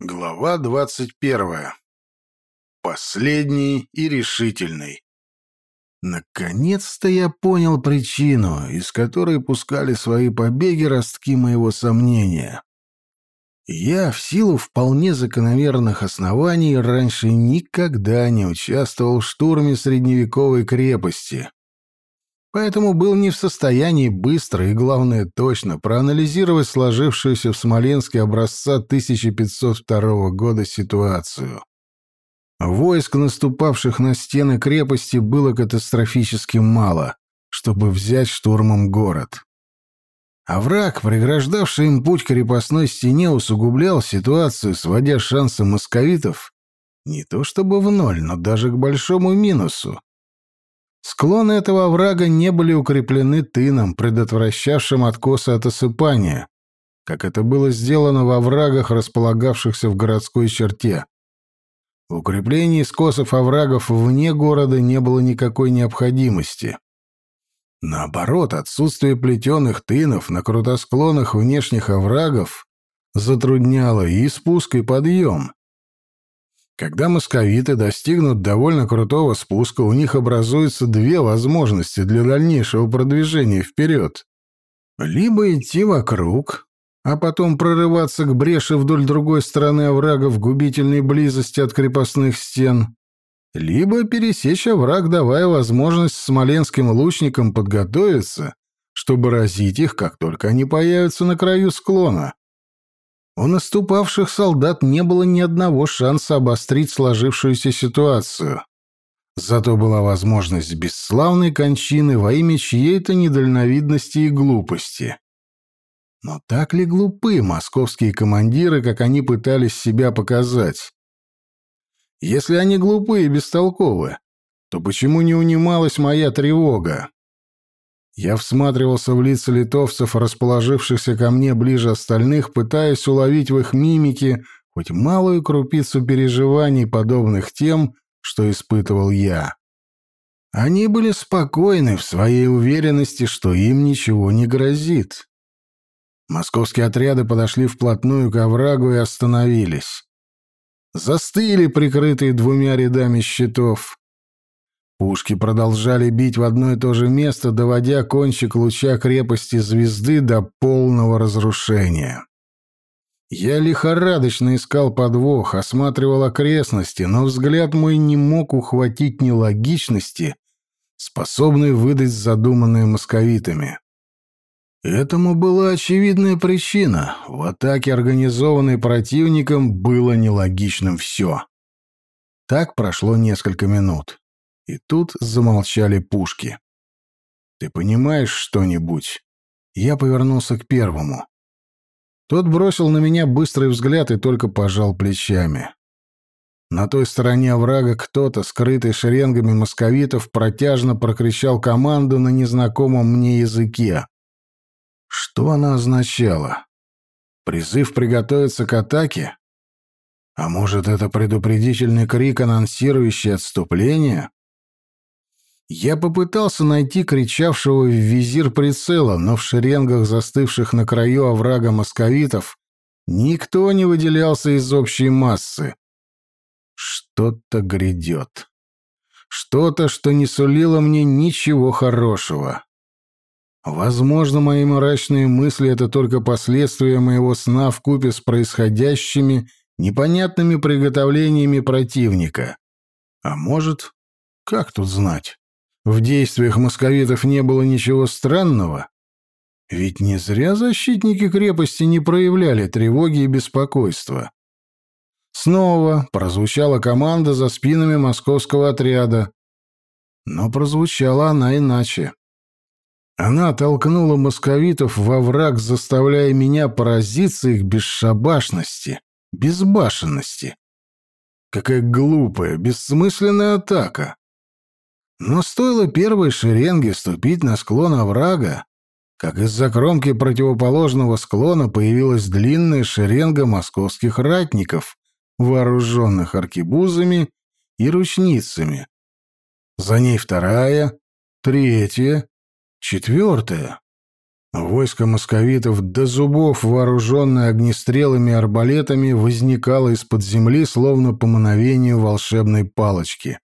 Глава двадцать первая. Последний и решительный. Наконец-то я понял причину, из которой пускали свои побеги ростки моего сомнения. Я, в силу вполне закономерных оснований, раньше никогда не участвовал в штурме средневековой крепости, поэтому был не в состоянии быстро и, главное, точно проанализировать сложившуюся в Смоленске образца 1502 года ситуацию. Войск, наступавших на стены крепости, было катастрофически мало, чтобы взять штурмом город. А враг, преграждавший им путь к крепостной стене, усугублял ситуацию, сводя шансы московитов не то чтобы в ноль, но даже к большому минусу. Склоны этого оврага не были укреплены тыном, предотвращавшим откосы от осыпания, как это было сделано во врагах, располагавшихся в городской черте. В укреплении скосов оврагов вне города не было никакой необходимости. Наоборот, отсутствие плетеных тынов на крутосклонах внешних оврагов затрудняло и спуск, и подъем. Когда московиты достигнут довольно крутого спуска, у них образуются две возможности для дальнейшего продвижения вперед. Либо идти вокруг, а потом прорываться к бреши вдоль другой стороны оврага в губительной близости от крепостных стен, либо пересечь овраг, давая возможность смоленским лучникам подготовиться, чтобы разить их, как только они появятся на краю склона. У наступавших солдат не было ни одного шанса обострить сложившуюся ситуацию. Зато была возможность бесславной кончины во имя чьей-то недальновидности и глупости. Но так ли глупы московские командиры, как они пытались себя показать? Если они глупы и бестолковы, то почему не унималась моя тревога? Я всматривался в лица литовцев, расположившихся ко мне ближе остальных, пытаясь уловить в их мимике хоть малую крупицу переживаний, подобных тем, что испытывал я. Они были спокойны в своей уверенности, что им ничего не грозит. Московские отряды подошли вплотную к оврагу и остановились. Застыли, прикрытые двумя рядами щитов. Пушки продолжали бить в одно и то же место, доводя кончик луча крепости звезды до полного разрушения. Я лихорадочно искал подвох, осматривал окрестности, но взгляд мой не мог ухватить нелогичности, способной выдать задуманное московитами. Этому была очевидная причина. В атаке, организованной противником, было нелогичным все. Так прошло несколько минут. И тут замолчали пушки. «Ты понимаешь что-нибудь?» Я повернулся к первому. Тот бросил на меня быстрый взгляд и только пожал плечами. На той стороне оврага кто-то, скрытый шеренгами московитов, протяжно прокричал команду на незнакомом мне языке. Что она означала? Призыв приготовиться к атаке? А может, это предупредительный крик, анонсирующий отступление? Я попытался найти кричавшего в визир прицела, но в шеренгах застывших на краю оврага московитов никто не выделялся из общей массы. Что-то грядет. Что-то, что не сулило мне ничего хорошего. Возможно, мои мрачные мысли — это только последствия моего сна в купе с происходящими непонятными приготовлениями противника. А может, как тут знать? В действиях московитов не было ничего странного. Ведь не зря защитники крепости не проявляли тревоги и беспокойства. Снова прозвучала команда за спинами московского отряда. Но прозвучала она иначе. Она толкнула московитов во враг, заставляя меня поразиться их бесшабашности, безбашенности. Какая глупая, бессмысленная атака. Но стоило первой шеренге ступить на склон оврага, как из-за кромки противоположного склона появилась длинная шеренга московских ратников, вооруженных аркебузами и ручницами. За ней вторая, третья, четвертая. Войско московитов до зубов, вооруженное огнестрелами и арбалетами, возникало из-под земли, словно по мановению волшебной палочки.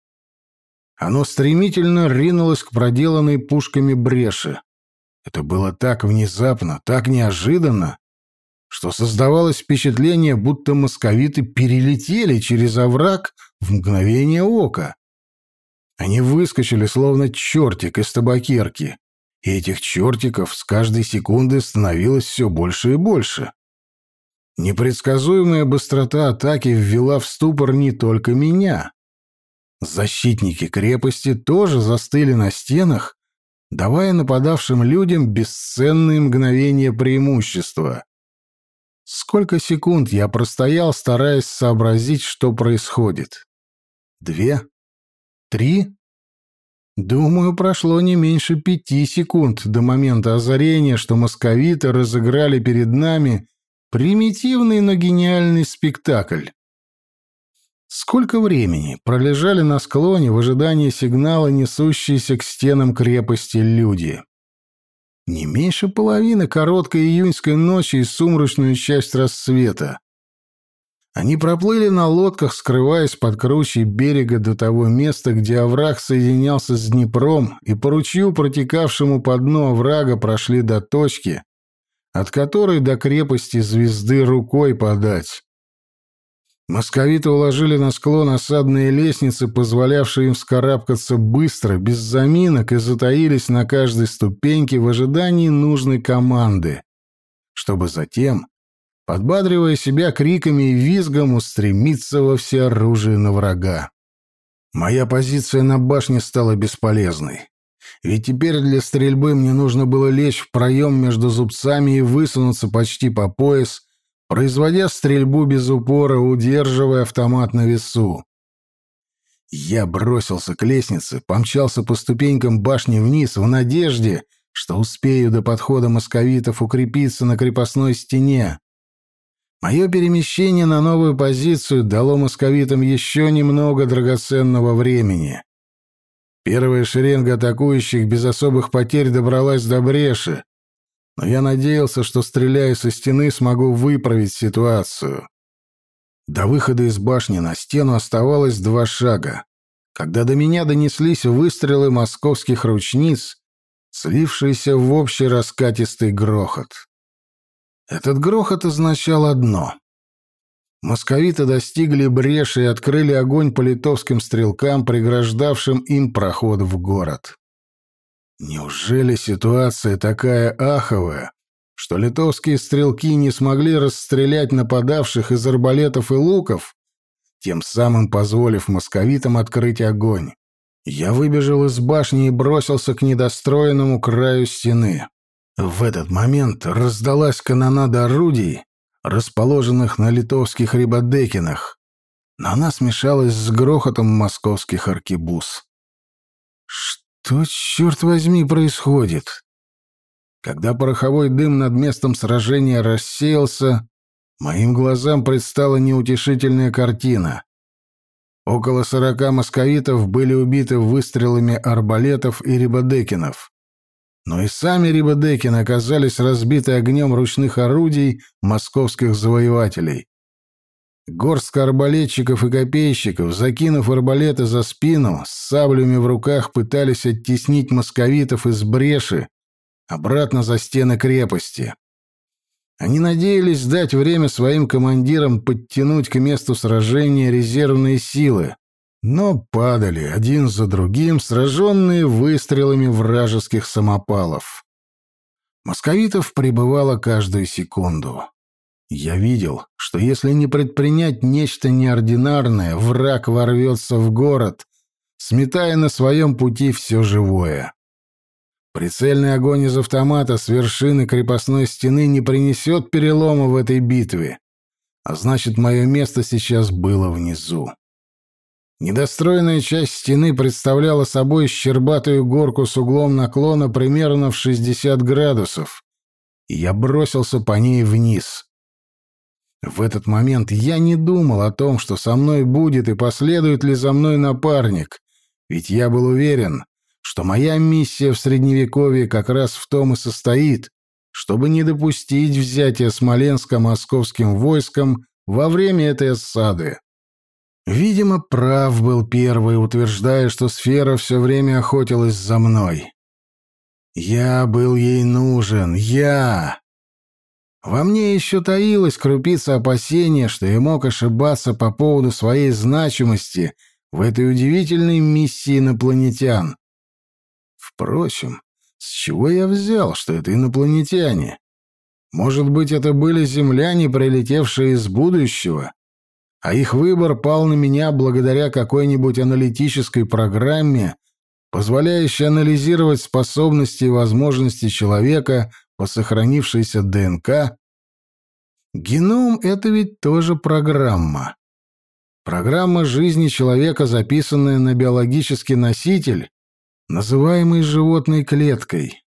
Оно стремительно ринулось к проделанной пушками бреши. Это было так внезапно, так неожиданно, что создавалось впечатление, будто московиты перелетели через овраг в мгновение ока. Они выскочили, словно чертик из табакерки, и этих чертиков с каждой секунды становилось все больше и больше. Непредсказуемая быстрота атаки ввела в ступор не только меня. Защитники крепости тоже застыли на стенах, давая нападавшим людям бесценные мгновения преимущества. Сколько секунд я простоял, стараясь сообразить, что происходит? Две? Три? Думаю, прошло не меньше пяти секунд до момента озарения, что московиты разыграли перед нами примитивный, но гениальный спектакль. Сколько времени пролежали на склоне в ожидании сигнала, несущиеся к стенам крепости люди? Не меньше половины короткой июньской ночи и сумрачную часть рассвета. Они проплыли на лодках, скрываясь под кручей берега до того места, где овраг соединялся с Днепром, и по ручью, протекавшему по дну оврага, прошли до точки, от которой до крепости звезды рукой подать. Московиты уложили на склон осадные лестницы, позволявшие им вскарабкаться быстро, без заминок, и затаились на каждой ступеньке в ожидании нужной команды, чтобы затем, подбадривая себя криками и визгом, устремиться во всеоружие на врага. Моя позиция на башне стала бесполезной. Ведь теперь для стрельбы мне нужно было лечь в проем между зубцами и высунуться почти по пояс, производя стрельбу без упора, удерживая автомат на весу. Я бросился к лестнице, помчался по ступенькам башни вниз в надежде, что успею до подхода московитов укрепиться на крепостной стене. Мое перемещение на новую позицию дало московитам еще немного драгоценного времени. Первая шеренга атакующих без особых потерь добралась до бреши, но я надеялся, что, стреляя со стены, смогу выправить ситуацию. До выхода из башни на стену оставалось два шага, когда до меня донеслись выстрелы московских ручниц, слившиеся в общий раскатистый грохот. Этот грохот означал одно. Московиты достигли бреши и открыли огонь по литовским стрелкам, преграждавшим им проход в город. Неужели ситуация такая аховая, что литовские стрелки не смогли расстрелять нападавших из арбалетов и луков, тем самым позволив московитам открыть огонь? Я выбежал из башни и бросился к недостроенному краю стены. В этот момент раздалась канонада орудий, расположенных на литовских рибадекинах, но она смешалась с грохотом московских аркебуз. Что? Черт возьми, происходит? Когда пороховой дым над местом сражения рассеялся, моим глазам предстала неутешительная картина. Около сорока московитов были убиты выстрелами арбалетов и рибадекинов. Но и сами рибадекины оказались разбиты огнем ручных орудий московских завоевателей. Горстка арбалетчиков и копейщиков, закинув арбалеты за спину, с саблями в руках пытались оттеснить московитов из бреши обратно за стены крепости. Они надеялись дать время своим командирам подтянуть к месту сражения резервные силы, но падали один за другим, сраженные выстрелами вражеских самопалов. Московитов прибывало каждую секунду. Я видел, что если не предпринять нечто неординарное, враг ворвется в город, сметая на своем пути все живое. Прицельный огонь из автомата с вершины крепостной стены не принесет перелома в этой битве, а значит, мое место сейчас было внизу. Недостроенная часть стены представляла собой щербатую горку с углом наклона примерно в 60 градусов, и я бросился по ней вниз. В этот момент я не думал о том, что со мной будет и последует ли за мной напарник, ведь я был уверен, что моя миссия в Средневековье как раз в том и состоит, чтобы не допустить взятия Смоленска московским войском во время этой осады. Видимо, прав был первый, утверждая, что сфера все время охотилась за мной. Я был ей нужен, я! Во мне еще таилась крупица опасения, что я мог ошибаться по поводу своей значимости в этой удивительной миссии инопланетян. Впрочем, с чего я взял, что это инопланетяне? Может быть, это были земляне, прилетевшие из будущего, а их выбор пал на меня благодаря какой-нибудь аналитической программе, позволяющей анализировать способности и возможности человека по сохранившейся ДНК. Геном — это ведь тоже программа. Программа жизни человека, записанная на биологический носитель, называемый животной клеткой.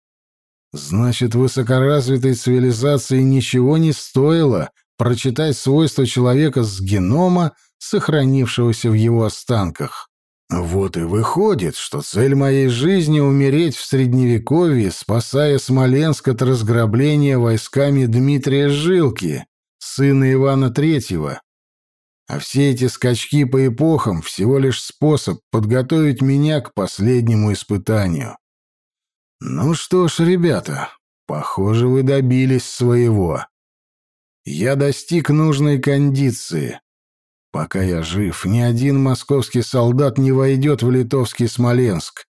Значит, высокоразвитой цивилизации ничего не стоило прочитать свойства человека с генома, сохранившегося в его останках. Вот и выходит, что цель моей жизни — умереть в Средневековье, спасая Смоленск от разграбления войсками Дмитрия Жилки, сына Ивана Третьего, а все эти скачки по эпохам — всего лишь способ подготовить меня к последнему испытанию. Ну что ж, ребята, похоже, вы добились своего. Я достиг нужной кондиции. Пока я жив, ни один московский солдат не войдет в литовский Смоленск.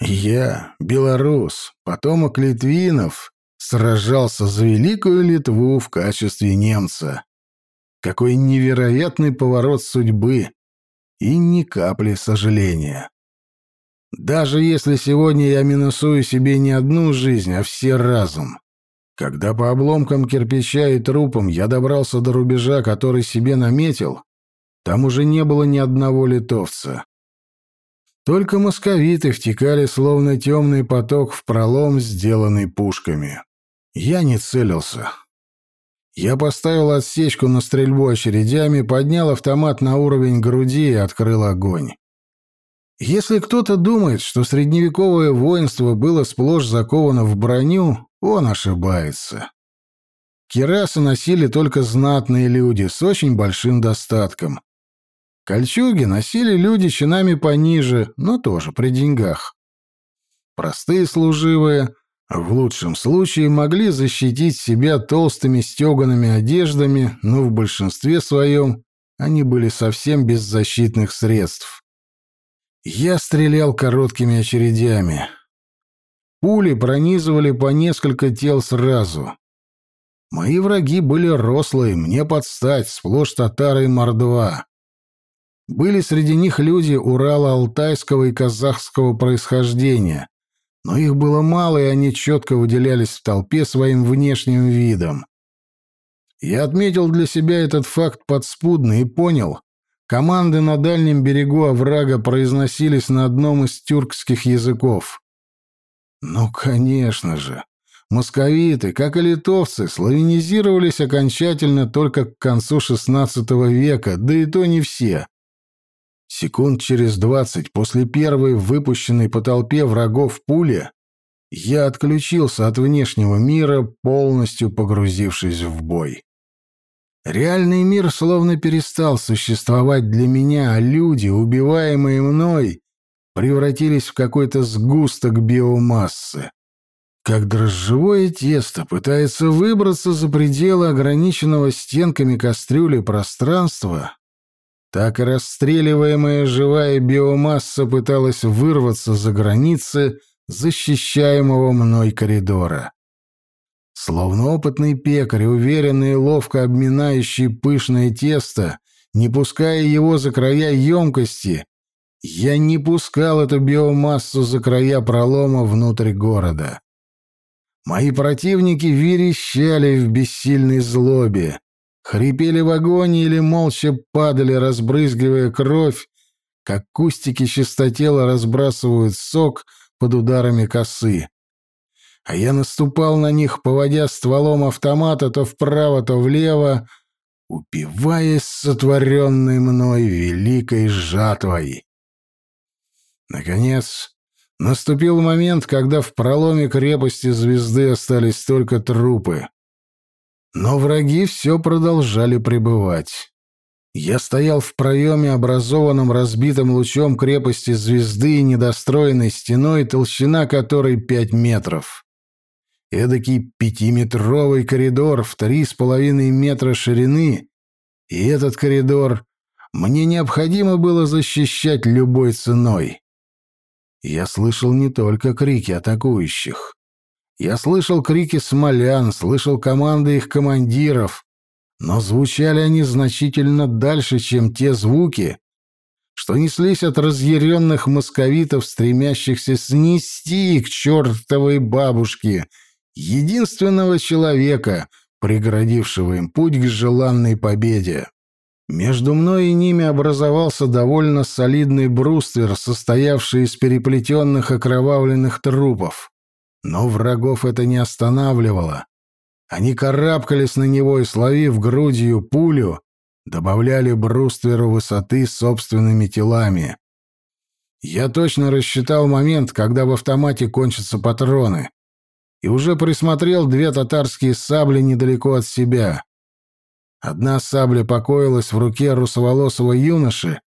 Я, белорус, потомок литвинов, сражался за Великую Литву в качестве немца. Какой невероятный поворот судьбы и ни капли сожаления. Даже если сегодня я минусую себе не одну жизнь, а все разум. Когда по обломкам кирпича и трупам я добрался до рубежа, который себе наметил, там уже не было ни одного литовца. Только московиты втекали, словно темный поток, в пролом, сделанный пушками. Я не целился. Я поставил отсечку на стрельбу очередями, поднял автомат на уровень груди и открыл огонь. Если кто-то думает, что средневековое воинство было сплошь заковано в броню, он ошибается. Кирасы носили только знатные люди с очень большим достатком. Кольчуги носили люди чинами пониже, но тоже при деньгах. Простые служивые — в лучшем случае могли защитить себя толстыми стегаными одеждами, но в большинстве своем они были совсем без защитных средств. Я стрелял короткими очередями. Пули пронизывали по несколько тел сразу. Мои враги были рослые, мне подстать, сплошь татары и мордва. Были среди них люди Урала-Алтайского и казахского происхождения, но их было мало, и они четко выделялись в толпе своим внешним видом. Я отметил для себя этот факт подспудно и понял, команды на дальнем берегу оврага произносились на одном из тюркских языков. Ну, конечно же, московиты, как и литовцы, славянизировались окончательно только к концу XVI века, да и то не все. Секунд через двадцать после первой выпущенной по толпе врагов пули я отключился от внешнего мира, полностью погрузившись в бой. Реальный мир словно перестал существовать для меня, а люди, убиваемые мной, превратились в какой-то сгусток биомассы. Как дрожжевое тесто пытается выбраться за пределы ограниченного стенками кастрюли пространства, так и расстреливаемая живая биомасса пыталась вырваться за границы защищаемого мной коридора. Словно опытный пекарь, уверенный и ловко обминающий пышное тесто, не пуская его за края емкости, я не пускал эту биомассу за края пролома внутрь города. Мои противники верещали в бессильной злобе, хрипели в агонии или молча падали, разбрызгивая кровь, как кустики чистотела разбрасывают сок под ударами косы. А я наступал на них, поводя стволом автомата то вправо, то влево, упиваясь сотворенной мной великой жатвой. Наконец, Наступил момент, когда в проломе крепости звезды остались только трупы. Но враги все продолжали пребывать. Я стоял в проеме, образованном разбитым лучом крепости звезды и недостроенной стеной, толщина которой пять метров. Эдакий пятиметровый коридор в три с половиной метра ширины, и этот коридор мне необходимо было защищать любой ценой. Я слышал не только крики атакующих. Я слышал крики смолян, слышал команды их командиров, но звучали они значительно дальше, чем те звуки, что неслись от разъяренных московитов, стремящихся снести к чертовой бабушке единственного человека, преградившего им путь к желанной победе. Между мной и ними образовался довольно солидный бруствер, состоявший из переплетенных окровавленных трупов. Но врагов это не останавливало. Они карабкались на него и, словив грудью пулю, добавляли брустверу высоты собственными телами. Я точно рассчитал момент, когда в автомате кончатся патроны, и уже присмотрел две татарские сабли недалеко от себя. Одна сабля покоилась в руке русоволосого юноши,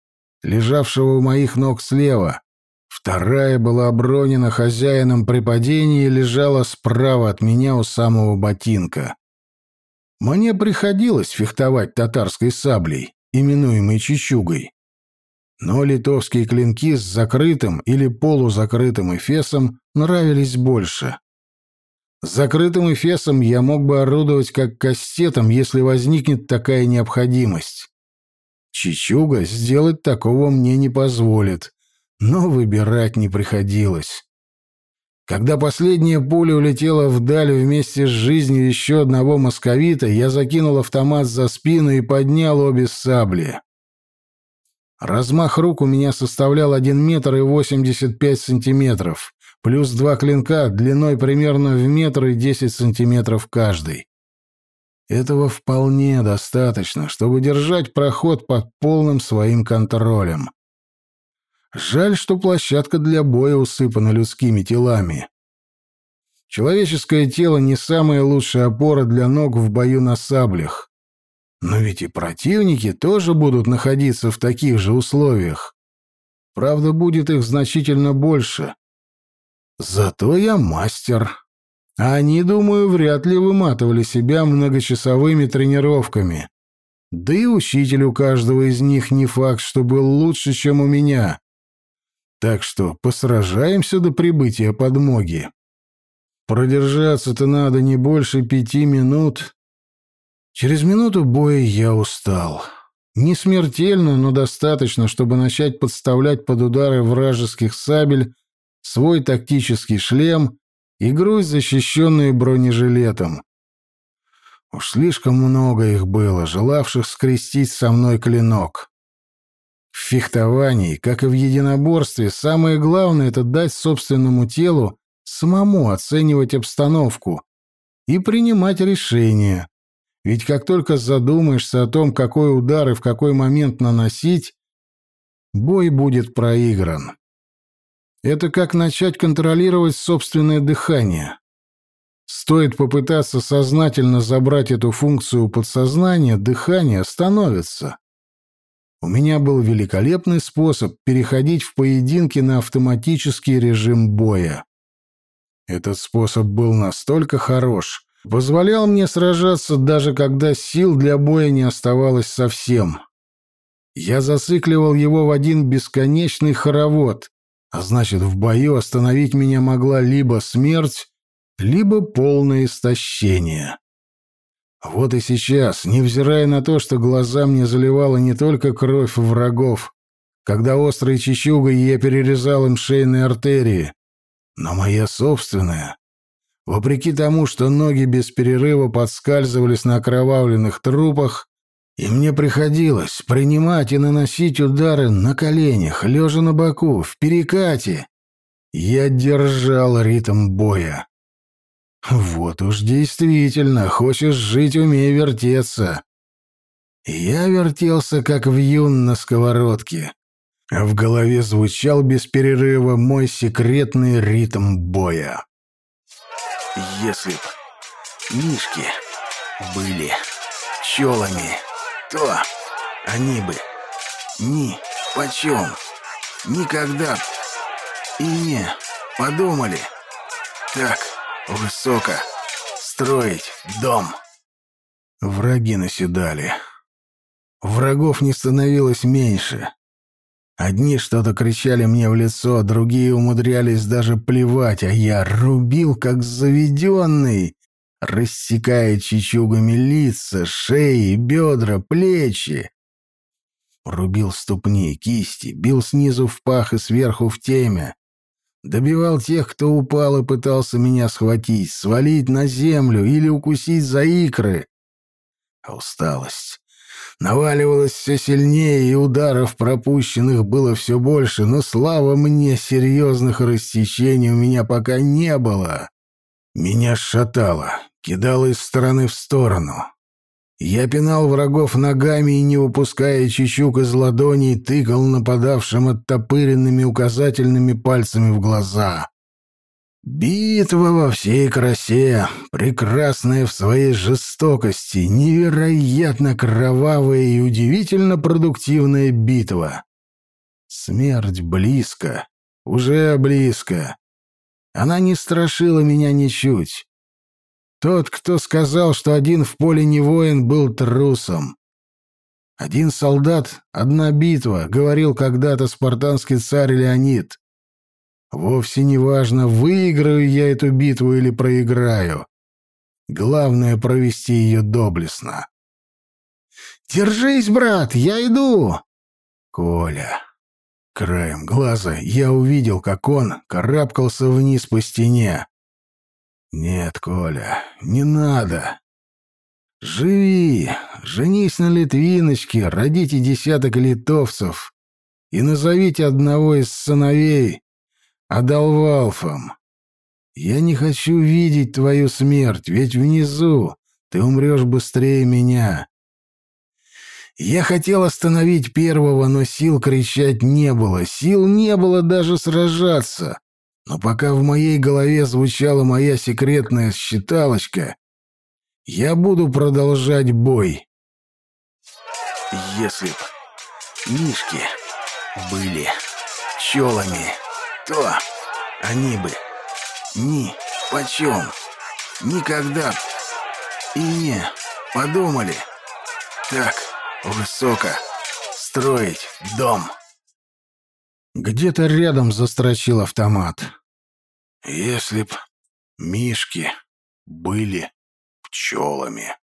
лежавшего у моих ног слева. Вторая была обронена хозяином при падении и лежала справа от меня у самого ботинка. Мне приходилось фехтовать татарской саблей, именуемой чечугой. Но литовские клинки с закрытым или полузакрытым эфесом нравились больше. Закрытым эфесом я мог бы орудовать как кастетом, если возникнет такая необходимость. Чичуга сделать такого мне не позволит, но выбирать не приходилось. Когда последняя пуля улетела вдаль вместе с жизнью еще одного московита, я закинул автомат за спину и поднял обе сабли. Размах рук у меня составлял 1 метр и 85 сантиметров плюс два клинка длиной примерно в метр и десять сантиметров каждый. Этого вполне достаточно, чтобы держать проход под полным своим контролем. Жаль, что площадка для боя усыпана людскими телами. Человеческое тело не самая лучшая опора для ног в бою на саблях. Но ведь и противники тоже будут находиться в таких же условиях. Правда, будет их значительно больше. Зато я мастер. Они, думаю, вряд ли выматывали себя многочасовыми тренировками. Да и учитель у каждого из них не факт, что был лучше, чем у меня. Так что посражаемся до прибытия подмоги. Продержаться-то надо не больше пяти минут. Через минуту боя я устал. Не смертельно, но достаточно, чтобы начать подставлять под удары вражеских сабель свой тактический шлем и грудь, защищенную бронежилетом. Уж слишком много их было, желавших скрестить со мной клинок. В фехтовании, как и в единоборстве, самое главное — это дать собственному телу самому оценивать обстановку и принимать решения. Ведь как только задумаешься о том, какой удар и в какой момент наносить, бой будет проигран. Это как начать контролировать собственное дыхание. Стоит попытаться сознательно забрать эту функцию у подсознания, дыхание становится. У меня был великолепный способ переходить в поединки на автоматический режим боя. Этот способ был настолько хорош, позволял мне сражаться даже когда сил для боя не оставалось совсем. Я зацикливал его в один бесконечный хоровод, а значит, в бою остановить меня могла либо смерть, либо полное истощение. Вот и сейчас, невзирая на то, что глаза мне заливала не только кровь врагов, когда острой чечугой я перерезал им шейные артерии, но моя собственная, вопреки тому, что ноги без перерыва подскальзывались на окровавленных трупах, и мне приходилось принимать и наносить удары на коленях, лежа на боку, в перекате. Я держал ритм боя. Вот уж действительно, хочешь жить, умей вертеться. Я вертелся, как вьюн на сковородке. в голове звучал без перерыва мой секретный ритм боя. Если б мишки были пчелами, то они бы ни почем никогда и не подумали так высоко строить дом. Враги наседали. Врагов не становилось меньше. Одни что-то кричали мне в лицо, другие умудрялись даже плевать, а я рубил, как заведенный, рассекая чечугами лица, шеи, бедра, плечи. Рубил ступни, кисти, бил снизу в пах и сверху в темя. Добивал тех, кто упал и пытался меня схватить, свалить на землю или укусить за икры. А усталость наваливалась все сильнее, и ударов пропущенных было все больше, но, слава мне, серьезных рассечений у меня пока не было. Меня шатало, кидало из стороны в сторону. Я пинал врагов ногами и, не выпуская чечук из ладоней, тыкал нападавшим оттопыренными указательными пальцами в глаза. Битва во всей красе, прекрасная в своей жестокости, невероятно кровавая и удивительно продуктивная битва. Смерть близко, уже близко. Она не страшила меня ничуть. Тот, кто сказал, что один в поле не воин, был трусом. Один солдат, одна битва, говорил когда-то спартанский царь Леонид. Вовсе не важно, выиграю я эту битву или проиграю. Главное — провести ее доблестно. «Держись, брат, я иду!» Коля. Краем глаза я увидел, как он карабкался вниз по стене. «Нет, Коля, не надо. Живи, женись на Литвиночке, родите десяток литовцев и назовите одного из сыновей Адалвалфом. Я не хочу видеть твою смерть, ведь внизу ты умрешь быстрее меня. Я хотел остановить первого, но сил кричать не было, сил не было даже сражаться. Но пока в моей голове звучала моя секретная считалочка, я буду продолжать бой. Если б мишки были пчелами, то они бы ни почем никогда и не подумали так высоко строить дом. Где-то рядом застрочил автомат. Если б мишки были пчелами.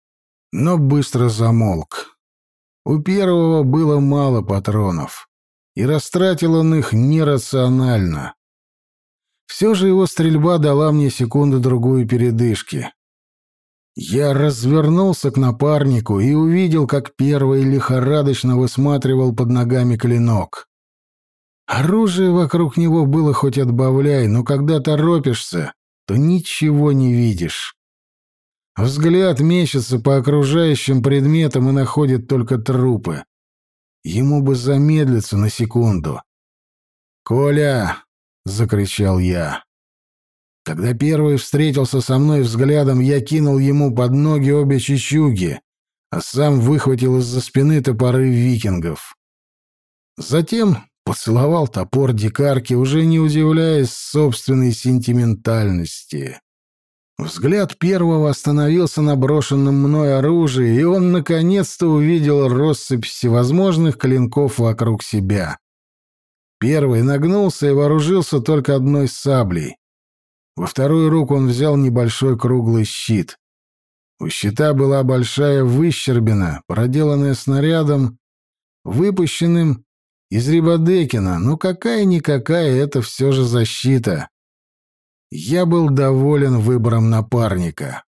Но быстро замолк. У первого было мало патронов, и растратил он их нерационально. Все же его стрельба дала мне секунду-другую передышки. Я развернулся к напарнику и увидел, как первый лихорадочно высматривал под ногами клинок. Оружие вокруг него было хоть отбавляй, но когда торопишься, то ничего не видишь. Взгляд мечется по окружающим предметам и находит только трупы. Ему бы замедлиться на секунду. «Коля!» — закричал я. Когда первый встретился со мной взглядом, я кинул ему под ноги обе чечуги, а сам выхватил из-за спины топоры викингов. Затем Поцеловал топор дикарки, уже не удивляясь собственной сентиментальности. Взгляд первого остановился на брошенном мной оружии, и он наконец-то увидел россыпь всевозможных клинков вокруг себя. Первый нагнулся и вооружился только одной саблей. Во вторую руку он взял небольшой круглый щит. У щита была большая выщербина, проделанная снарядом, выпущенным из Рибадекина, но какая-никакая это все же защита. Я был доволен выбором напарника.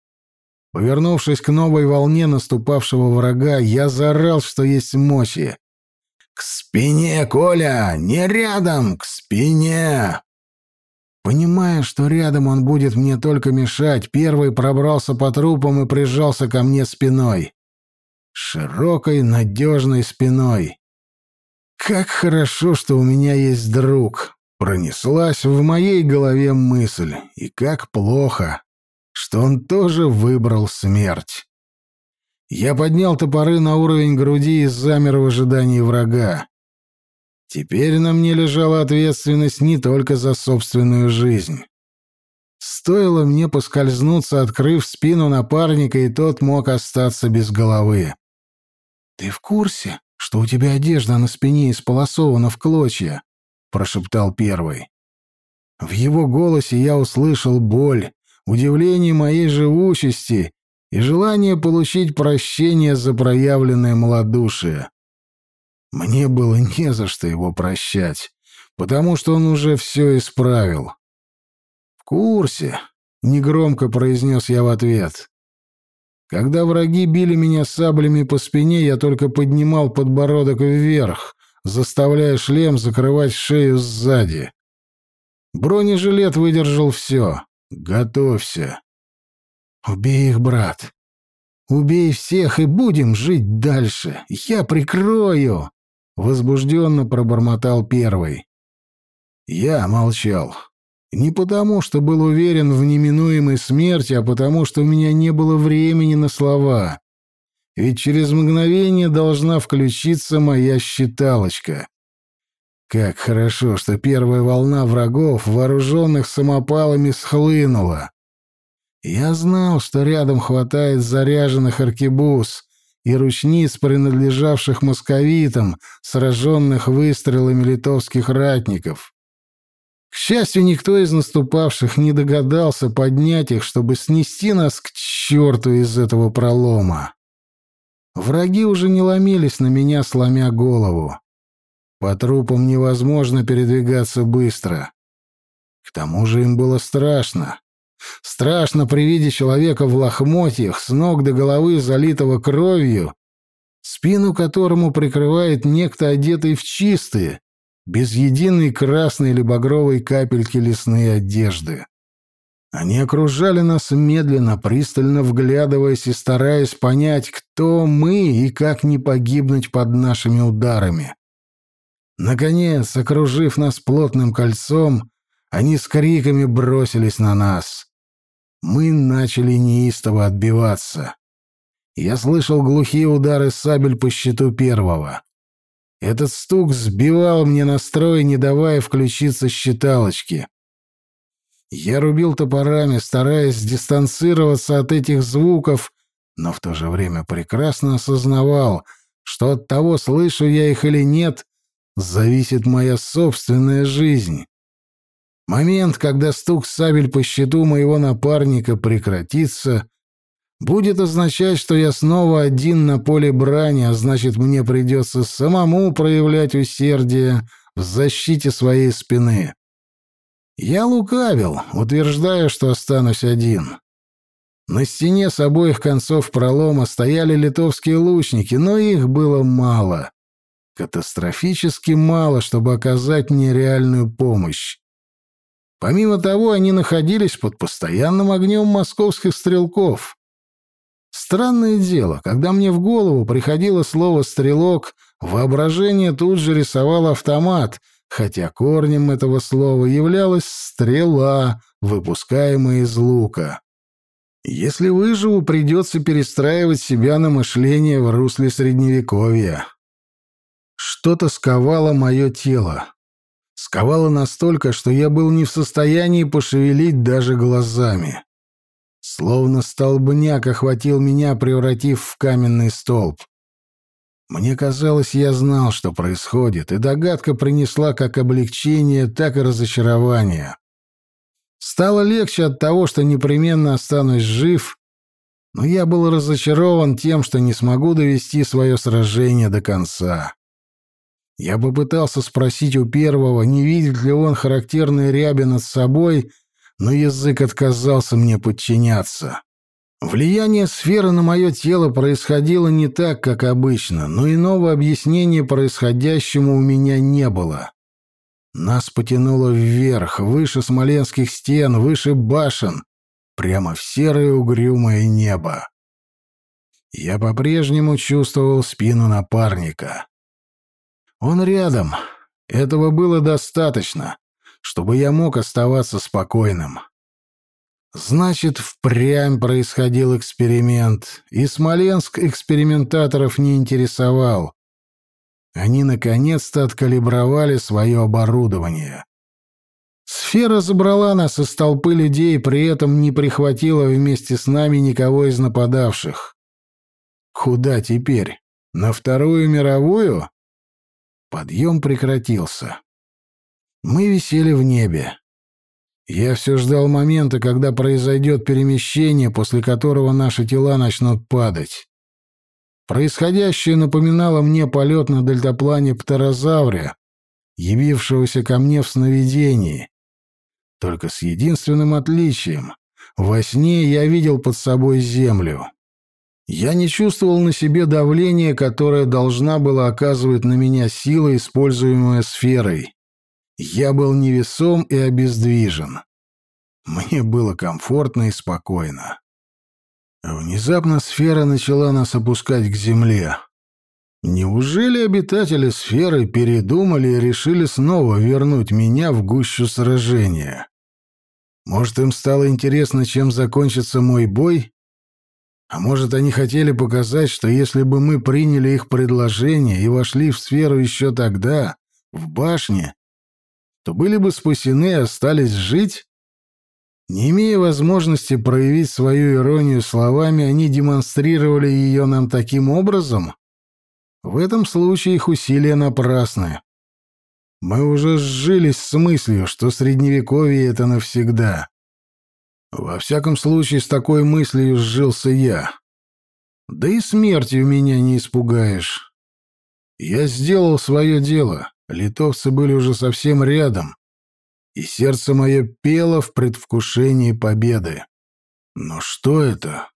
Повернувшись к новой волне наступавшего врага, я заорал, что есть мочи. «К спине, Коля! Не рядом! К спине!» Понимая, что рядом он будет мне только мешать, первый пробрался по трупам и прижался ко мне спиной. Широкой, надежной спиной. Как хорошо, что у меня есть друг. Пронеслась в моей голове мысль. И как плохо, что он тоже выбрал смерть. Я поднял топоры на уровень груди и замер в ожидании врага. Теперь на мне лежала ответственность не только за собственную жизнь. Стоило мне поскользнуться, открыв спину напарника, и тот мог остаться без головы. «Ты в курсе, что у тебя одежда на спине исполосована в клочья?» — прошептал первый. В его голосе я услышал боль, удивление моей живучести и желание получить прощение за проявленное малодушие. Мне было не за что его прощать, потому что он уже все исправил курсе», — негромко произнес я в ответ. Когда враги били меня саблями по спине, я только поднимал подбородок вверх, заставляя шлем закрывать шею сзади. Бронежилет выдержал все. Готовься. «Убей их, брат. Убей всех, и будем жить дальше. Я прикрою!» Возбужденно пробормотал первый. Я молчал. Не потому, что был уверен в неминуемой смерти, а потому, что у меня не было времени на слова. Ведь через мгновение должна включиться моя считалочка. Как хорошо, что первая волна врагов, вооруженных самопалами, схлынула. Я знал, что рядом хватает заряженных аркебуз и ручниц, принадлежавших московитам, сраженных выстрелами литовских ратников. К счастью, никто из наступавших не догадался поднять их, чтобы снести нас к черту из этого пролома. Враги уже не ломились на меня, сломя голову. По трупам невозможно передвигаться быстро. К тому же им было страшно. Страшно при виде человека в лохмотьях, с ног до головы залитого кровью, спину которому прикрывает некто одетый в чистые, без единой красной или багровой капельки лесной одежды. Они окружали нас медленно, пристально вглядываясь и стараясь понять, кто мы и как не погибнуть под нашими ударами. Наконец, окружив нас плотным кольцом, они с криками бросились на нас. Мы начали неистово отбиваться. Я слышал глухие удары сабель по щиту первого. Этот стук сбивал мне настрой, не давая включиться считалочки. Я рубил топорами, стараясь дистанцироваться от этих звуков, но в то же время прекрасно осознавал, что от того, слышу я их или нет, зависит моя собственная жизнь. Момент, когда стук сабель по щиту моего напарника прекратится, будет означать, что я снова один на поле брани, а значит, мне придется самому проявлять усердие в защите своей спины. Я лукавил, утверждая, что останусь один. На стене с обоих концов пролома стояли литовские лучники, но их было мало. Катастрофически мало, чтобы оказать мне реальную помощь. Помимо того, они находились под постоянным огнем московских стрелков. Странное дело, когда мне в голову приходило слово «стрелок», воображение тут же рисовало автомат, хотя корнем этого слова являлась стрела, выпускаемая из лука. Если выживу, придется перестраивать себя на мышление в русле Средневековья. Что-то сковало мое тело. Сковало настолько, что я был не в состоянии пошевелить даже глазами. Словно столбняк охватил меня, превратив в каменный столб. Мне казалось, я знал, что происходит, и догадка принесла как облегчение, так и разочарование. Стало легче от того, что непременно останусь жив, но я был разочарован тем, что не смогу довести свое сражение до конца. Я попытался спросить у первого, не видит ли он характерные ряби над собой, но язык отказался мне подчиняться. Влияние сферы на мое тело происходило не так, как обычно, но иного объяснения происходящему у меня не было. Нас потянуло вверх, выше смоленских стен, выше башен, прямо в серое угрюмое небо. Я по-прежнему чувствовал спину напарника. Он рядом. Этого было достаточно, чтобы я мог оставаться спокойным. Значит, впрямь происходил эксперимент, и Смоленск экспериментаторов не интересовал. Они наконец-то откалибровали свое оборудование. Сфера забрала нас из толпы людей, при этом не прихватила вместе с нами никого из нападавших. Куда теперь? На Вторую мировую? Подъем прекратился. Мы висели в небе. Я все ждал момента, когда произойдет перемещение, после которого наши тела начнут падать. Происходящее напоминало мне полет на дельтаплане птерозавре, явившегося ко мне в сновидении. Только с единственным отличием. Во сне я видел под собой землю. Я не чувствовал на себе давления, которое должна была оказывать на меня сила, используемая сферой. Я был невесом и обездвижен. Мне было комфортно и спокойно. Внезапно сфера начала нас опускать к земле. Неужели обитатели сферы передумали и решили снова вернуть меня в гущу сражения? Может, им стало интересно, чем закончится мой бой? А может, они хотели показать, что если бы мы приняли их предложение и вошли в сферу еще тогда, в башне, то были бы спасены и остались жить? Не имея возможности проявить свою иронию словами, они демонстрировали ее нам таким образом? В этом случае их усилия напрасны. Мы уже сжились с мыслью, что средневековье — это навсегда. Во всяком случае, с такой мыслью сжился я. Да и смертью меня не испугаешь. Я сделал свое дело. Литовцы были уже совсем рядом, и сердце мое пело в предвкушении победы. Но что это?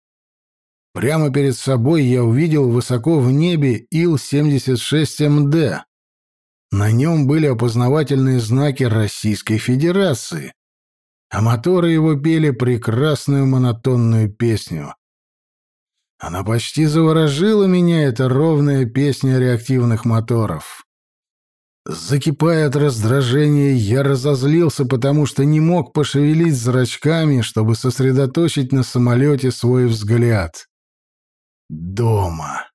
Прямо перед собой я увидел высоко в небе Ил-76МД. На нем были опознавательные знаки Российской Федерации, а моторы его пели прекрасную монотонную песню. Она почти заворожила меня, эта ровная песня реактивных моторов. Закипая от раздражения, я разозлился, потому что не мог пошевелить зрачками, чтобы сосредоточить на самолете свой взгляд. Дома.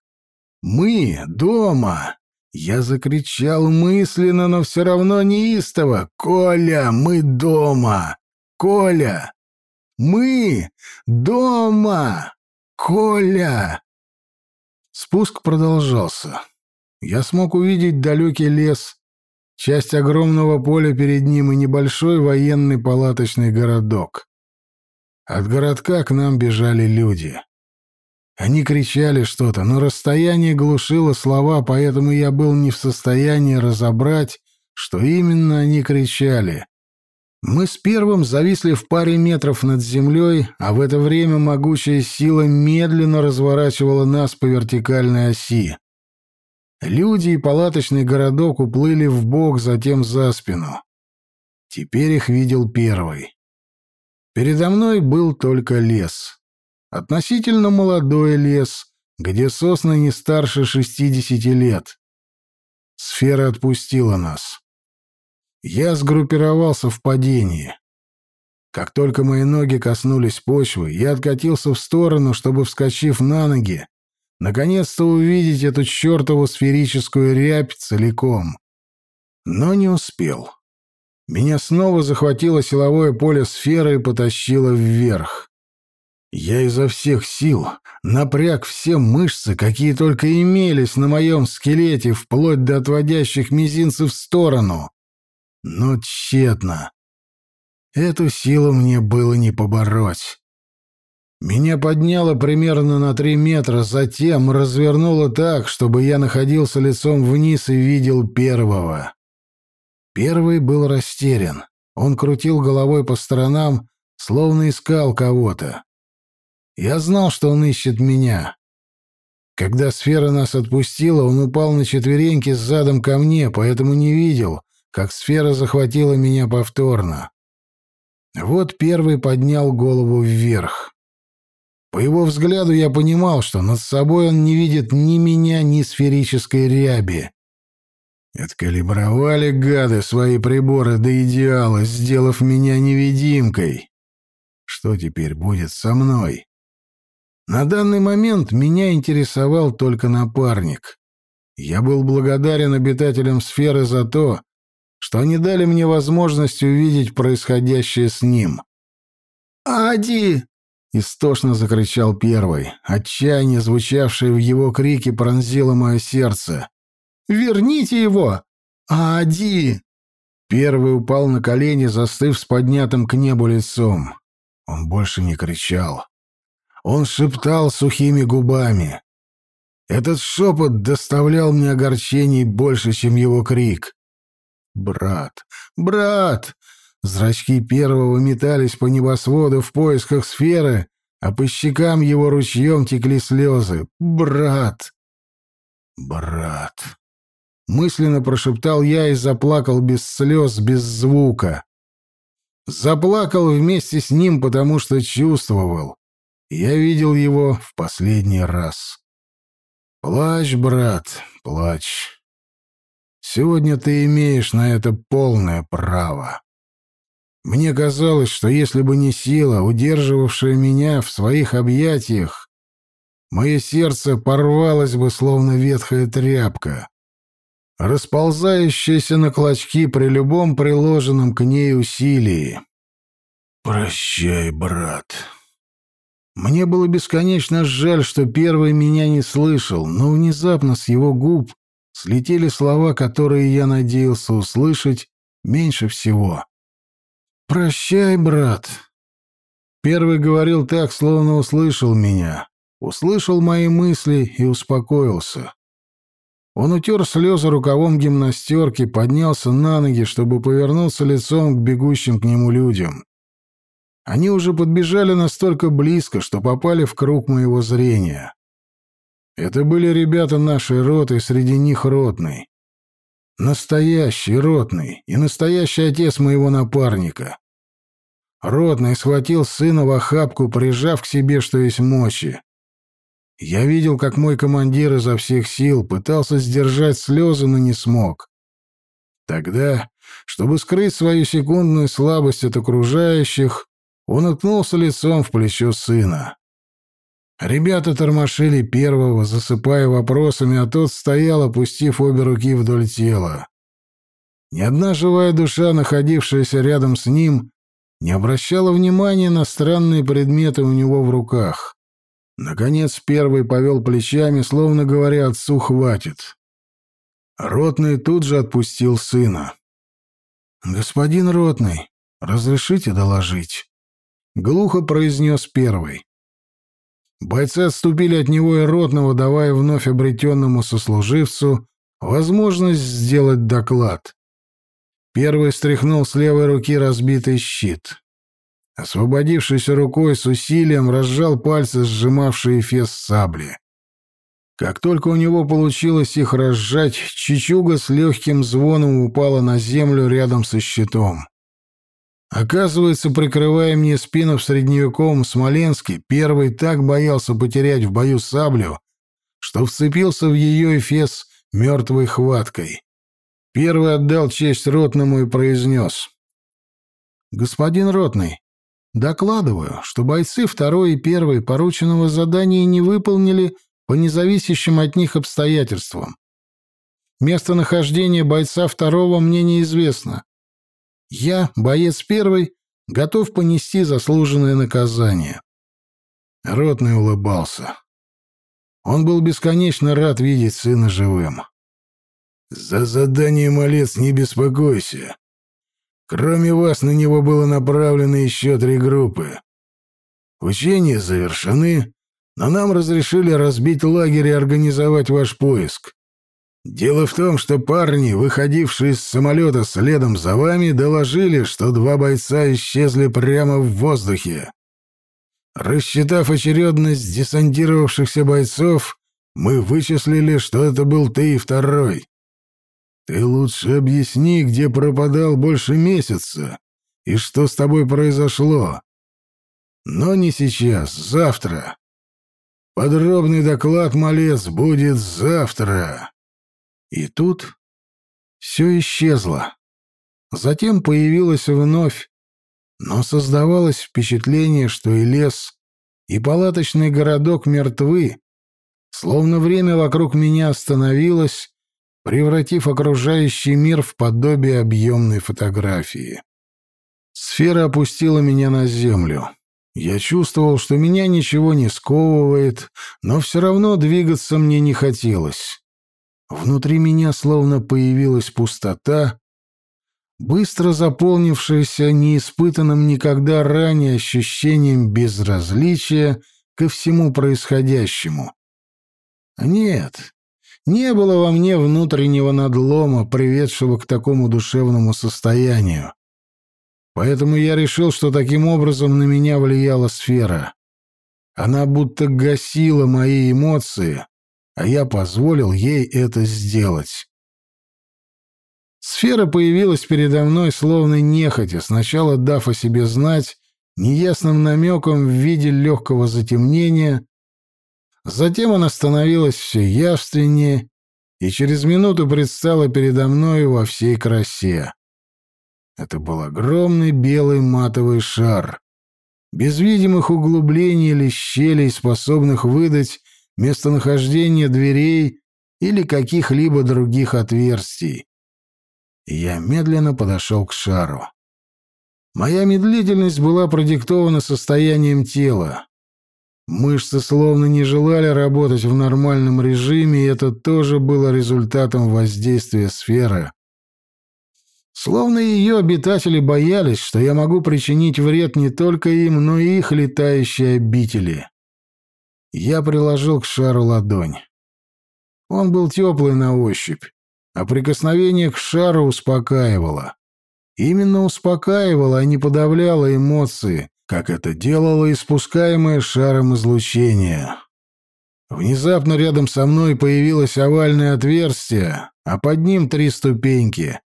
Мы дома. Я закричал мысленно, но все равно неистово. «Коля, мы дома! Коля! Мы дома! Коля!» Спуск продолжался. Я смог увидеть далекий лес, часть огромного поля перед ним и небольшой военный палаточный городок. От городка к нам бежали люди. Они кричали что-то, но расстояние глушило слова, поэтому я был не в состоянии разобрать, что именно они кричали. Мы с первым зависли в паре метров над землей, а в это время могучая сила медленно разворачивала нас по вертикальной оси. Люди и палаточный городок уплыли в бок, затем за спину. Теперь их видел первый. Передо мной был только лес. Относительно молодой лес, где сосны не старше шестидесяти лет. Сфера отпустила нас. Я сгруппировался в падении. Как только мои ноги коснулись почвы, я откатился в сторону, чтобы, вскочив на ноги, наконец-то увидеть эту чертову сферическую рябь целиком. Но не успел. Меня снова захватило силовое поле сферы и потащило вверх. Я изо всех сил напряг все мышцы, какие только имелись на моем скелете, вплоть до отводящих мизинцев в сторону. Но тщетно. Эту силу мне было не побороть. Меня подняло примерно на три метра, затем развернуло так, чтобы я находился лицом вниз и видел первого. Первый был растерян. Он крутил головой по сторонам, словно искал кого-то. Я знал, что он ищет меня. Когда сфера нас отпустила, он упал на четвереньки с задом ко мне, поэтому не видел, как сфера захватила меня повторно. Вот первый поднял голову вверх. По его взгляду я понимал, что над собой он не видит ни меня, ни сферической ряби. Откалибровали гады свои приборы до идеала, сделав меня невидимкой. Что теперь будет со мной? На данный момент меня интересовал только напарник. Я был благодарен обитателям сферы за то, что они дали мне возможность увидеть происходящее с ним. «Ади!» — истошно закричал первый. Отчаяние, звучавшее в его крике, пронзило мое сердце. «Верните его! Ади!» Первый упал на колени, застыв с поднятым к небу лицом. Он больше не кричал. Он шептал сухими губами. Этот шепот доставлял мне огорчений больше, чем его крик. «Брат! Брат!» Зрачки первого метались по небосводу в поисках сферы, а по щекам его ручьем текли слезы. «Брат! Брат!» Мысленно прошептал я и заплакал без слез, без звука. Заплакал вместе с ним, потому что чувствовал. Я видел его в последний раз. Плачь, брат, плачь. Сегодня ты имеешь на это полное право. Мне казалось, что если бы не сила, удерживавшая меня в своих объятиях, мое сердце порвалось бы, словно ветхая тряпка расползающаяся на клочки при любом приложенном к ней усилии. «Прощай, брат». Мне было бесконечно жаль, что первый меня не слышал, но внезапно с его губ слетели слова, которые я надеялся услышать меньше всего. «Прощай, брат». Первый говорил так, словно услышал меня, услышал мои мысли и успокоился. Он утер слезы рукавом гимнастерки, поднялся на ноги, чтобы повернуться лицом к бегущим к нему людям. Они уже подбежали настолько близко, что попали в круг моего зрения. Это были ребята нашей роты, среди них ротный. Настоящий ротный и настоящий отец моего напарника. Ротный схватил сына в охапку, прижав к себе, что есть мочи. Я видел, как мой командир изо всех сил пытался сдержать слезы, но не смог. Тогда, чтобы скрыть свою секундную слабость от окружающих, он уткнулся лицом в плечо сына. Ребята тормошили первого, засыпая вопросами, а тот стоял, опустив обе руки вдоль тела. Ни одна живая душа, находившаяся рядом с ним, не обращала внимания на странные предметы у него в руках. Наконец первый повел плечами, словно говоря отцу «хватит». Ротный тут же отпустил сына. «Господин Ротный, разрешите доложить?» Глухо произнес первый. Бойцы отступили от него и Ротного, давая вновь обретенному сослуживцу возможность сделать доклад. Первый стряхнул с левой руки разбитый щит. Освободившись рукой с усилием разжал пальцы, сжимавшие фес сабли. Как только у него получилось их разжать, чичуга с легким звоном упала на землю рядом со щитом. Оказывается, прикрывая мне спину в средневековом Смоленске, первый так боялся потерять в бою саблю, что вцепился в ее эфес мертвой хваткой. Первый отдал честь ротному и произнес. «Господин ротный, Докладываю, что бойцы второй и первой порученного задания не выполнили по независящим от них обстоятельствам. Местонахождение бойца второго мне неизвестно. Я, боец первый, готов понести заслуженное наказание. Ротный улыбался. Он был бесконечно рад видеть сына живым. «За задание, малец, не беспокойся. Кроме вас на него было направлено еще три группы. Учения завершены, но нам разрешили разбить лагерь и организовать ваш поиск. Дело в том, что парни, выходившие из самолета следом за вами, доложили, что два бойца исчезли прямо в воздухе. Рассчитав очередность десантировавшихся бойцов, мы вычислили, что это был ты и второй. Ты лучше объясни, где пропадал больше месяца и что с тобой произошло. Но не сейчас, завтра. Подробный доклад, малец, будет завтра. И тут Все исчезло. Затем появилось вновь, но создавалось впечатление, что и лес, и палаточный городок мертвы, словно время вокруг меня остановилось, превратив окружающий мир в подобие объемной фотографии. Сфера опустила меня на землю. Я чувствовал, что меня ничего не сковывает, но все равно двигаться мне не хотелось. Внутри меня словно появилась пустота, быстро заполнившаяся неиспытанным никогда ранее ощущением безразличия ко всему происходящему. Нет, не было во мне внутреннего надлома, приведшего к такому душевному состоянию. Поэтому я решил, что таким образом на меня влияла сфера. Она будто гасила мои эмоции, а я позволил ей это сделать. Сфера появилась передо мной словно нехотя, сначала дав о себе знать неясным намеком в виде легкого затемнения, затем она становилась все явственнее и через минуту предстала передо мной во всей красе. Это был огромный белый матовый шар, без видимых углублений или щелей, способных выдать местонахождение дверей или каких-либо других отверстий. я медленно подошел к шару. Моя медлительность была продиктована состоянием тела. Мышцы словно не желали работать в нормальном режиме, и это тоже было результатом воздействия сферы, Словно ее обитатели боялись, что я могу причинить вред не только им, но и их летающей обители. Я приложил к шару ладонь. Он был теплый на ощупь, а прикосновение к шару успокаивало. Именно успокаивало, а не подавляло эмоции, как это делало испускаемое шаром излучение. Внезапно рядом со мной появилось овальное отверстие, а под ним три ступеньки.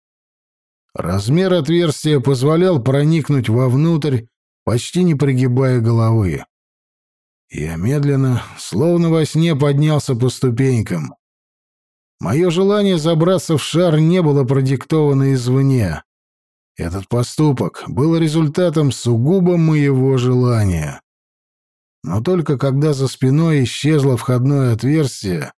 Размер отверстия позволял проникнуть вовнутрь, почти не пригибая головы. Я медленно, словно во сне, поднялся по ступенькам. Мое желание забраться в шар не было продиктовано извне. Этот поступок был результатом сугубо моего желания. Но только когда за спиной исчезло входное отверстие,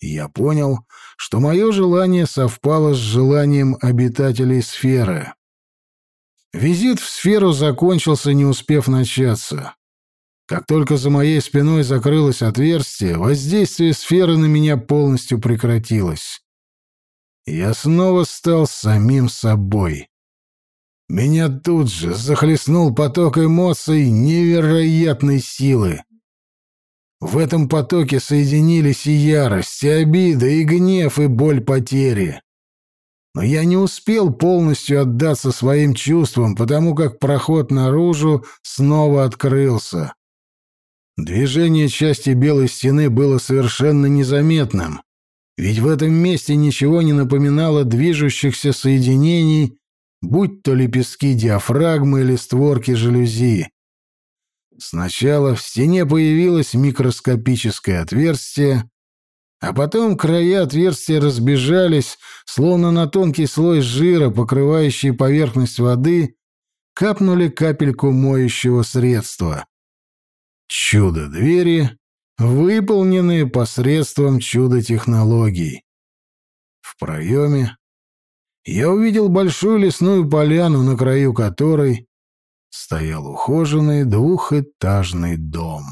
я понял, что мое желание совпало с желанием обитателей сферы. Визит в сферу закончился, не успев начаться. Как только за моей спиной закрылось отверстие, воздействие сферы на меня полностью прекратилось. Я снова стал самим собой. Меня тут же захлестнул поток эмоций невероятной силы. В этом потоке соединились и ярость, и обида, и гнев, и боль потери. Но я не успел полностью отдаться своим чувствам, потому как проход наружу снова открылся. Движение части белой стены было совершенно незаметным, ведь в этом месте ничего не напоминало движущихся соединений, будь то лепестки диафрагмы или створки жалюзи. Сначала в стене появилось микроскопическое отверстие, а потом края отверстия разбежались, словно на тонкий слой жира, покрывающий поверхность воды, капнули капельку моющего средства. Чудо-двери, выполненные посредством чудо-технологий. В проеме я увидел большую лесную поляну, на краю которой стоял ухоженный двухэтажный дом.